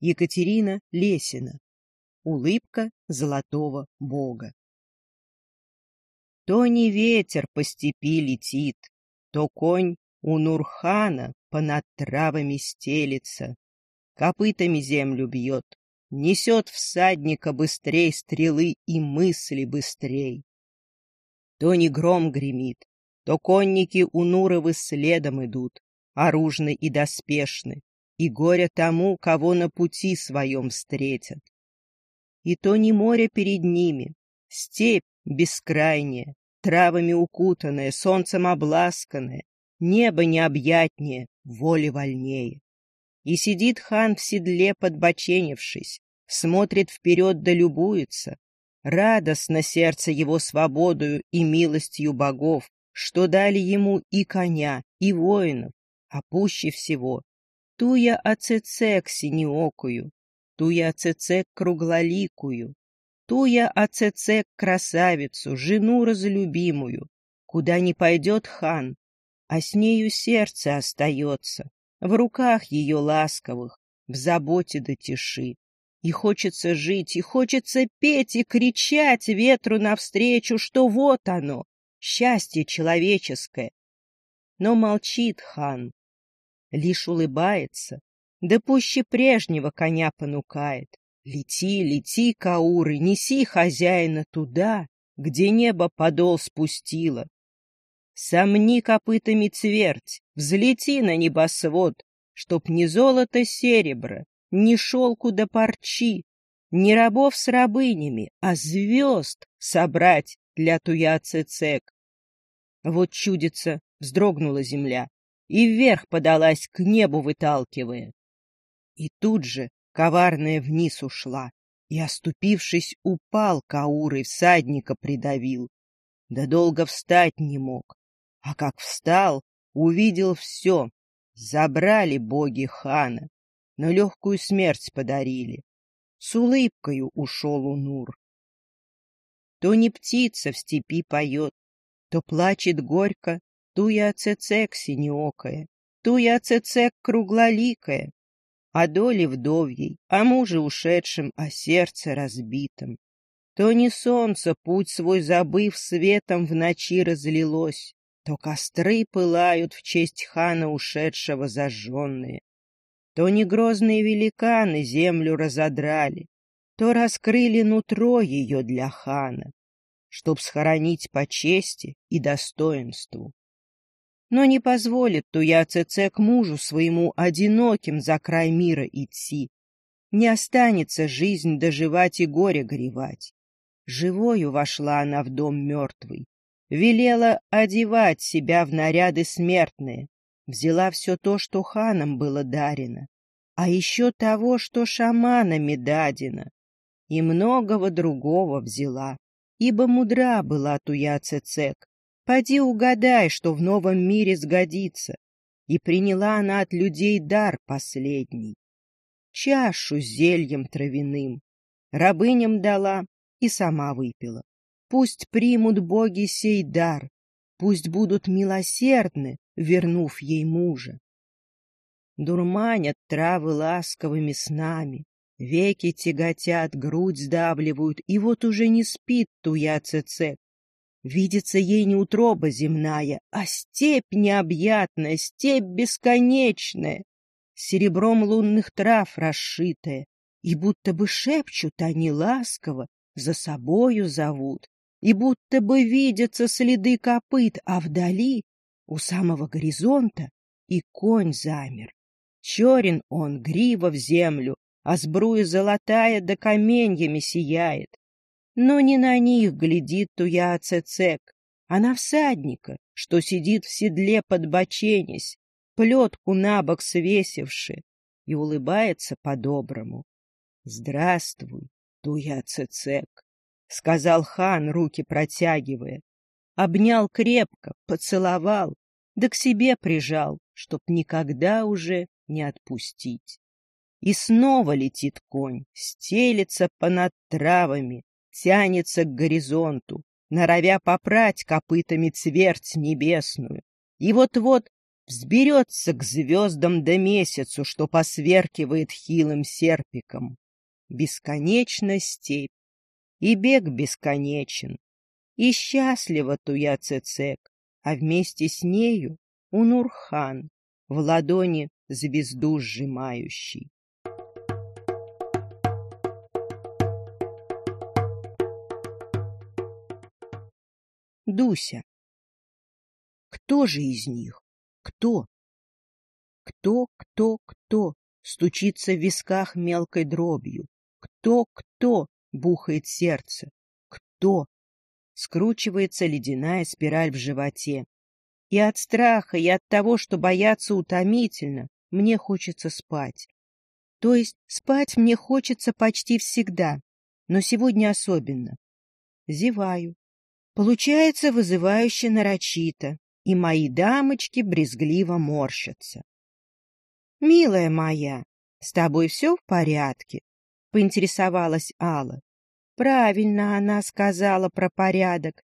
Екатерина Лесина. Улыбка золотого бога. То не ветер по степи летит, то конь у Нурхана понад травами стелится, копытами землю бьет, несет всадника быстрей стрелы и мысли быстрей. То не гром гремит, то конники у Нуровы следом идут, оружны и доспешны, и горе тому, кого на пути своем встретят. И то не море перед ними, степь бескрайняя, травами укутанная, солнцем обласканная, небо необъятнее, воли вольнее. И сидит хан в седле, подбоченившись, смотрит вперед да любуется. Радостно сердце его свободою и милостью богов, что дали ему и коня, и воинов, а пуще всего туя ацецек синеокую, туя ацецек круглоликую, туя ацецек красавицу, жену разлюбимую, куда не пойдет хан, а с нею сердце остается, в руках ее ласковых, в заботе до тиши. И хочется жить, и хочется петь, и кричать ветру навстречу, что вот оно, счастье человеческое. Но молчит хан, лишь улыбается, да пуще прежнего коня понукает. Лети, лети, Кауры, неси хозяина туда, где небо подол спустило, Сомни копытами твердь, взлети на небосвод, Чтоб ни золото серебро, ни шелку да парчи, Ни рабов с рабынями, а звезд собрать для туя цицек. Вот чудится, вздрогнула земля, и вверх подалась к небу выталкивая. И тут же коварная вниз ушла, и, оступившись, упал Кауры, всадника придавил. Да долго встать не мог, а как встал, увидел все. Забрали боги хана, но легкую смерть подарили. С улыбкою ушел Унур. То не птица в степи поет, то плачет горько, туя цецек синеокая, туя цецек круглоликая, о доле вдовьей, о муже ушедшем, о сердце разбитом. То не солнце, путь свой забыв, светом в ночи разлилось, то костры пылают в честь хана ушедшего зажженные, то не грозные великаны землю разодрали, то раскрыли нутро ее для хана, чтоб схоронить по чести и достоинству. Но не позволит Туя-Цеце к мужу своему одиноким за край мира идти. Не останется жизнь доживать и горе горевать. Живою вошла она в дом мертвый, велела одевать себя в наряды смертные, взяла все то, что ханам было дарено, а еще того, что шаманами дадено, и многого другого взяла, ибо мудра была туя Цецек. Поди угадай, что в новом мире сгодится, и приняла она от людей дар последний. Чашу зельем травяным, рабыням дала и сама выпила. Пусть примут боги сей дар, пусть будут милосердны, вернув ей мужа. Дурманят травы ласковыми снами, веки тяготят, грудь сдавливают, и вот уже не спит туя цецек. Видится ей не утроба земная, а степь необъятная, степь бесконечная, серебром лунных трав расшитая, и будто бы шепчут они ласково, за собою зовут, и будто бы видятся следы копыт, а вдали, у самого горизонта, и конь замер. Черен он, грива в землю, а сбруя золотая да каменьями сияет. Но не на них глядит туя цецек, а на всадника, что сидит в седле подбоченясь, плетку на бок свесивши, и улыбается по-доброму. Здравствуй, туя цецек. — сказал хан, руки протягивая. Обнял крепко, поцеловал, да к себе прижал, чтоб никогда уже не отпустить. И снова летит конь, стелется понад травами, тянется к горизонту, норовя попрать копытами цверть небесную. И вот-вот взберется к звездам до месяцу, что посверкивает хилым серпиком. Бесконечна степь, и бег бесконечен, и счастлива Туя Цецек, а вместе с нею Унурхан, в ладони звезду сжимающий. Дуся. Кто же из них? Кто? Кто, кто, кто стучится в висках мелкой дробью? Кто, кто бухает сердце? Кто? Скручивается ледяная спираль в животе. И от страха, и от того, что бояться утомительно, мне хочется спать. То есть спать мне хочется почти всегда, но сегодня особенно. Зеваю. Получается вызывающе нарочито, и мои дамочки брезгливо морщатся. — Милая моя, с тобой все в порядке? — поинтересовалась Алла. Правильно она сказала про порядок.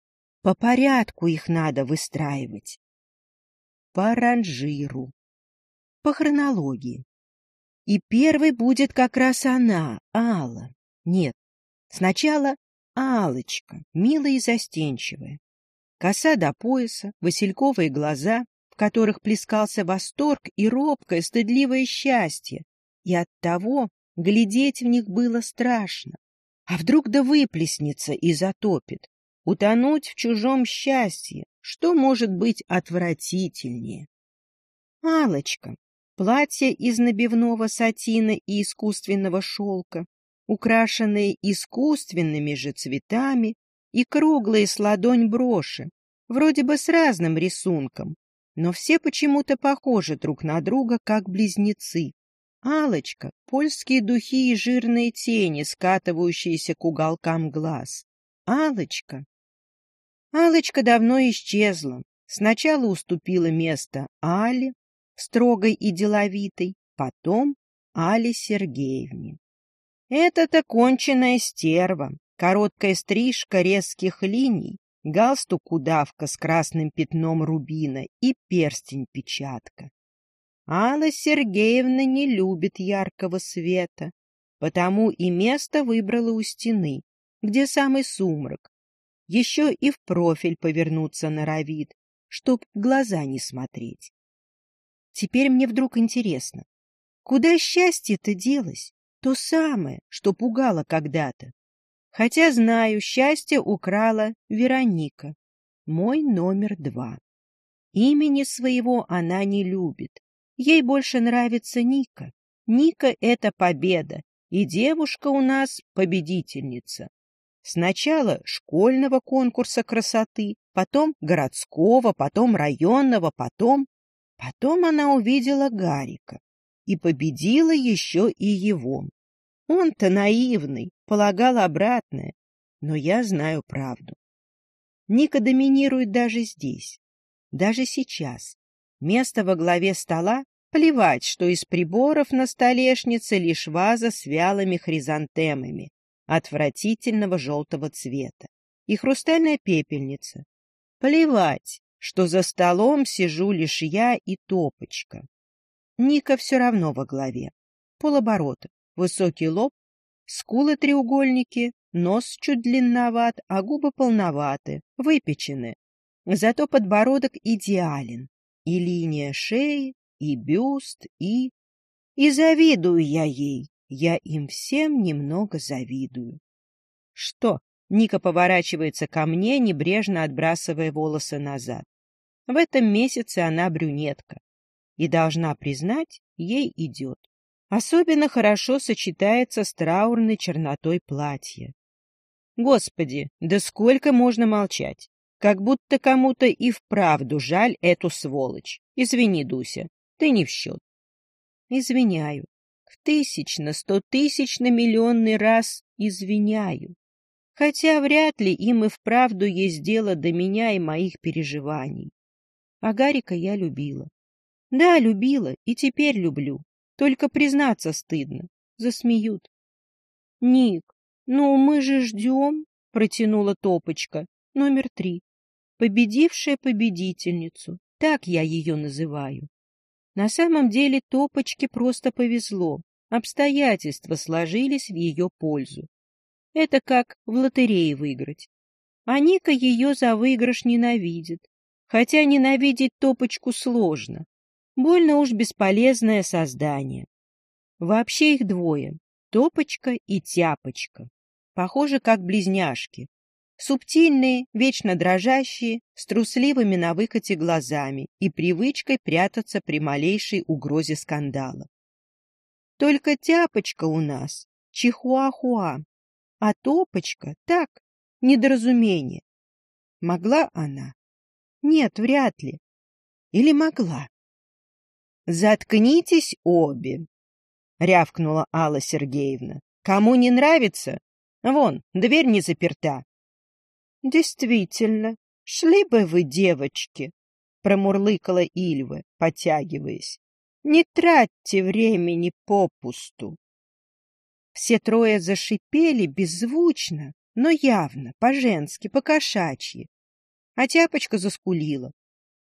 По порядку их надо выстраивать. По ранжиру. По хронологии. И первой будет как раз она, Алла. Нет, сначала Алочка, милая и застенчивая. Коса до пояса, васильковые глаза, в которых плескался восторг и робкое, стыдливое счастье. И оттого глядеть в них было страшно. А вдруг да выплеснется и затопит? Утонуть в чужом счастье, что может быть отвратительнее? алочка платье из набивного сатина и искусственного шелка, украшенные искусственными же цветами, и круглые с ладонь броши, вроде бы с разным рисунком, но все почему-то похожи друг на друга, как близнецы. алочка польские духи и жирные тени, скатывающиеся к уголкам глаз. алочка алочка давно исчезла. Сначала уступила место Але, строгой и деловитой, потом Але Сергеевне. Это-то конченная стерва, Короткая стрижка резких линий, галстук-удавка с красным пятном рубина и перстень-печатка. Алла Сергеевна не любит яркого света, потому и место выбрала у стены, где самый сумрак. Еще и в профиль повернуться норовит, чтоб глаза не смотреть. Теперь мне вдруг интересно, куда счастье-то делось, то самое, что пугало когда-то? Хотя знаю, счастье украла Вероника, мой номер два. Имени своего она не любит. Ей больше нравится Ника. Ника — это победа, и девушка у нас победительница. Сначала школьного конкурса красоты, потом городского, потом районного, потом... Потом она увидела Гарика и победила еще и его. Он-то наивный, полагал обратное, но я знаю правду. Ника доминирует даже здесь, даже сейчас. Место во главе стола — плевать, что из приборов на столешнице лишь ваза с вялыми хризантемами отвратительного желтого цвета и хрустальная пепельница. Плевать, что за столом сижу лишь я и топочка. Ника все равно во главе. Полоборота, Высокий лоб, скулы треугольники, нос чуть длинноват, а губы полноваты, выпечены. Зато подбородок идеален. И линия шеи, и бюст, и... И завидую я ей. Я им всем немного завидую. Что? Ника поворачивается ко мне, небрежно отбрасывая волосы назад. В этом месяце она брюнетка. И, должна признать, ей идет. Особенно хорошо сочетается с траурной чернотой платья. Господи, да сколько можно молчать? Как будто кому-то и вправду жаль эту сволочь. Извини, Дуся, ты не в счет. Извиняю. В тысячно, сто тысяч на миллионный раз извиняю. Хотя вряд ли им и вправду есть дело до меня и моих переживаний. А Гарика я любила. Да, любила и теперь люблю. Только признаться стыдно. Засмеют. — Ник, ну мы же ждем, — протянула Топочка, номер три. Победившая победительницу. Так я ее называю. На самом деле Топочке просто повезло. Обстоятельства сложились в ее пользу. Это как в лотерее выиграть. А Ника ее за выигрыш ненавидит. Хотя ненавидеть Топочку сложно. Больно уж бесполезное создание. Вообще их двое — Топочка и Тяпочка. Похожи как близняшки. Субтильные, вечно дрожащие, с трусливыми на выкате глазами и привычкой прятаться при малейшей угрозе скандала. Только тяпочка у нас чихуахуа, а топочка так, недоразумение. Могла она? Нет, вряд ли. Или могла? «Заткнитесь обе!» — рявкнула Алла Сергеевна. «Кому не нравится? Вон, дверь не заперта. Действительно, шли бы вы, девочки, промурлыкала Ильва, потягиваясь. Не тратьте времени попусту. Все трое зашипели беззвучно, но явно, по-женски, по-кошачьи. А Тяпочка заскулила.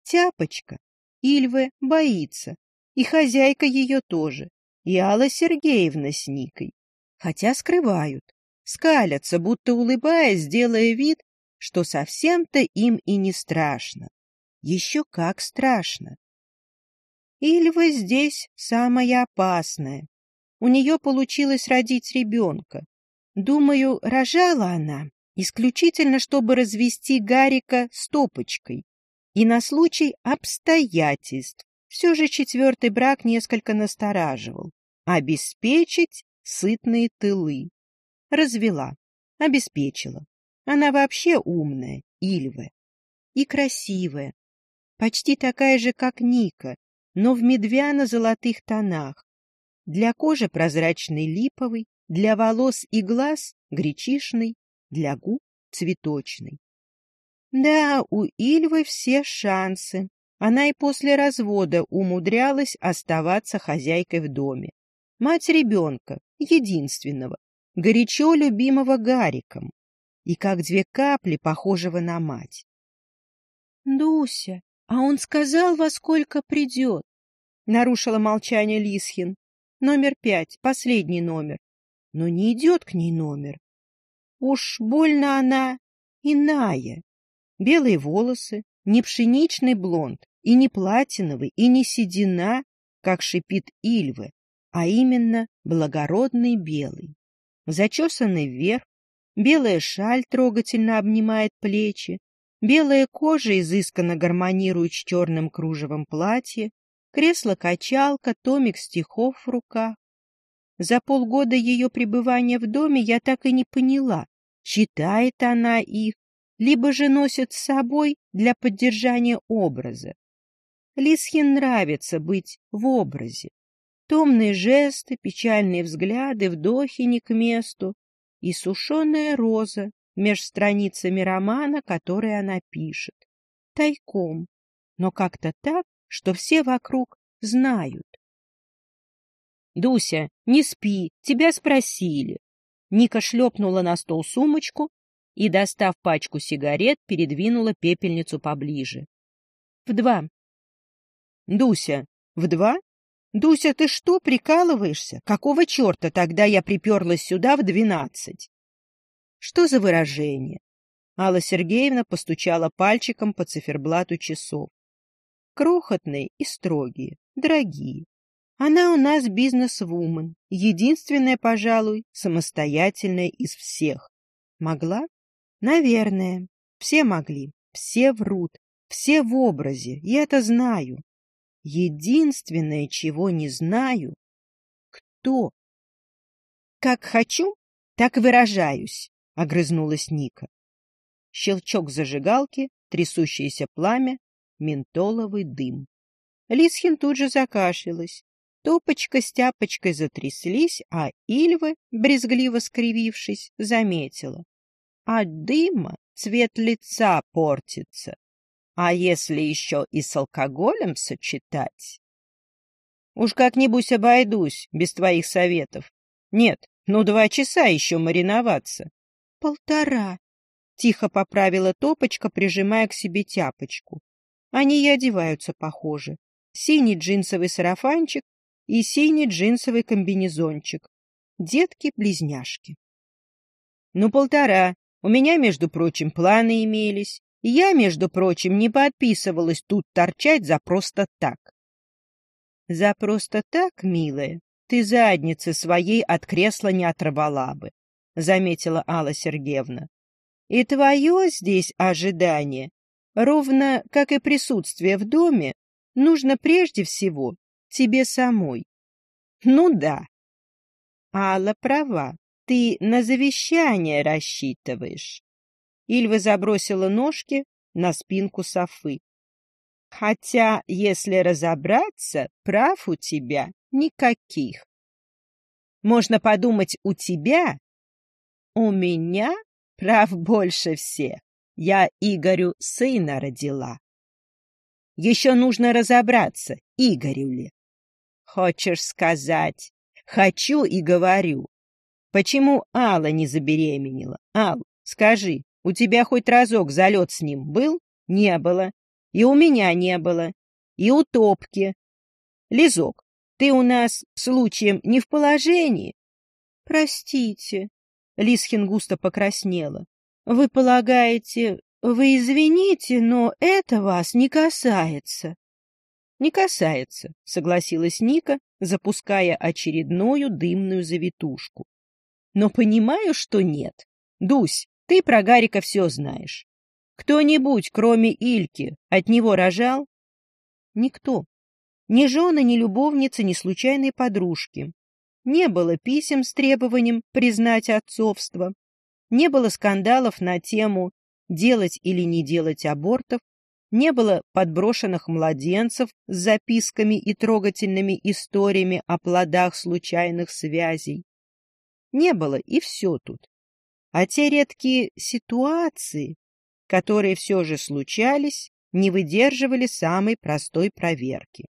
Тяпочка, Ильвы боится, и хозяйка ее тоже, и Алла Сергеевна с Никой. Хотя скрывают, скалятся, будто улыбаясь, делая вид, что совсем-то им и не страшно. Еще как страшно. Ильва здесь самая опасная. У нее получилось родить ребенка. Думаю, рожала она исключительно, чтобы развести Гарика с топочкой. И на случай обстоятельств. Все же четвертый брак несколько настораживал. Обеспечить сытные тылы. Развела. Обеспечила. Она вообще умная, Ильва. И красивая. Почти такая же, как Ника, но в медвяно-золотых тонах. Для кожи прозрачный липовый, для волос и глаз гречишный, для губ цветочный. Да, у Ильвы все шансы. Она и после развода умудрялась оставаться хозяйкой в доме. Мать ребенка, единственного, горячо любимого Гариком и как две капли, похожего на мать. — Дуся, а он сказал, во сколько придет? — нарушила молчание Лисхин. — Номер пять, последний номер. Но не идет к ней номер. Уж больно она иная. Белые волосы, не пшеничный блонд, и не платиновый, и не седина, как шипит Ильвы, а именно благородный белый. Зачесанный вверх, Белая шаль трогательно обнимает плечи, белая кожа изысканно гармонирует с черным кружевом платья, кресло-качалка, томик стихов в руках. За полгода ее пребывания в доме я так и не поняла, читает она их, либо же носит с собой для поддержания образа. Лисхин нравится быть в образе. Томные жесты, печальные взгляды, вдохи не к месту, и сушеная роза меж страницами романа, который она пишет. Тайком, но как-то так, что все вокруг знают. «Дуся, не спи, тебя спросили». Ника шлепнула на стол сумочку и, достав пачку сигарет, передвинула пепельницу поближе. «В два». «Дуся, в два? Дуся, ты что, прикалываешься? Какого черта тогда я приперлась сюда в двенадцать? Что за выражение? Алла Сергеевна постучала пальчиком по циферблату часов. Крохотные и строгие, дорогие. Она у нас бизнес-вумен, единственная, пожалуй, самостоятельная из всех. Могла? Наверное. Все могли, все врут, все в образе, я это знаю. Единственное, чего не знаю, кто? Как хочу, так выражаюсь, огрызнулась Ника. Щелчок зажигалки, трясущееся пламя, ментоловый дым. Лисхин тут же закашлялась. Топочка с тяпочкой затряслись, а Ильва, брезгливо скривившись, заметила. От дыма цвет лица портится. А если еще и с алкоголем сочетать? Уж как-нибудь обойдусь без твоих советов. Нет, ну два часа еще мариноваться. Полтора. Тихо поправила топочка, прижимая к себе тяпочку. Они и одеваются похоже. Синий джинсовый сарафанчик и синий джинсовый комбинезончик. Детки-близняшки. Ну, полтора. У меня, между прочим, планы имелись. И я, между прочим, не подписывалась тут торчать за просто так. За просто так, милая, ты задницы своей от кресла не оторвала бы, заметила Алла Сергеевна. И твое здесь ожидание, ровно как и присутствие в доме, нужно прежде всего тебе самой. Ну да. Алла права, ты на завещание рассчитываешь. Ильва забросила ножки на спинку Софы. Хотя, если разобраться, прав у тебя никаких. Можно подумать, у тебя, у меня прав больше всех. Я Игорю сына родила. Еще нужно разобраться, Игорю ли. Хочешь сказать? Хочу и говорю. Почему Алла не забеременела? Ал, скажи, у тебя хоть разок залет с ним был? Не было. И у меня не было. И у Топки. Лизок, ты у нас случаем не в положении? Простите. Лисхин густо покраснела. Вы полагаете, вы извините, но это вас не касается. Не касается, согласилась Ника, запуская очередную дымную завитушку. Но понимаю, что нет. Дусь, ты про Гарика все знаешь. Кто-нибудь, кроме Ильки, от него рожал? Никто. Ни жены, ни любовницы, ни случайной подружки. Не было писем с требованием признать отцовство. Не было скандалов на тему «делать или не делать абортов». Не было подброшенных младенцев с записками и трогательными историями о плодах случайных связей. Не было, и все тут. А те редкие ситуации, которые все же случались, не выдерживали самой простой проверки.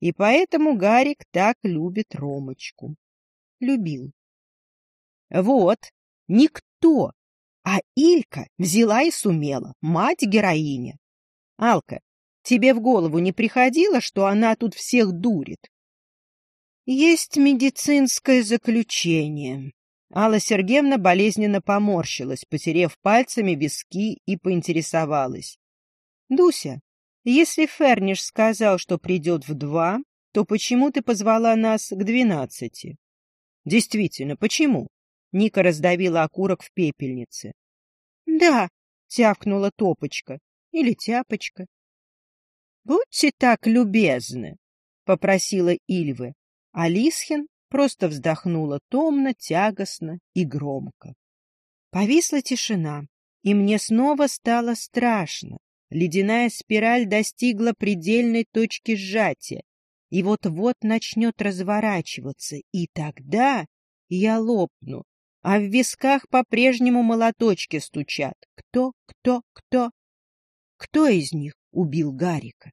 И поэтому Гарик так любит Ромочку. Любил. Вот, никто, а Илька взяла и сумела, мать-героиня. Алка, тебе в голову не приходило, что она тут всех дурит? Есть медицинское заключение. Алла Сергеевна болезненно поморщилась, потерев пальцами виски и поинтересовалась. — Дуся, если Ферниш сказал, что придет в два, то почему ты позвала нас к двенадцати? — Действительно, почему? Ника раздавила окурок в пепельнице. — Да, — тявкнула Топочка. Или Тяпочка. — Будьте так любезны, — попросила Ильвы. А Лисхин просто вздохнула томно, тягостно и громко. Повисла тишина, и мне снова стало страшно. Ледяная спираль достигла предельной точки сжатия, и вот-вот начнет разворачиваться, и тогда я лопну, а в висках по-прежнему молоточки стучат. Кто, кто, кто? Кто из них убил Гарика?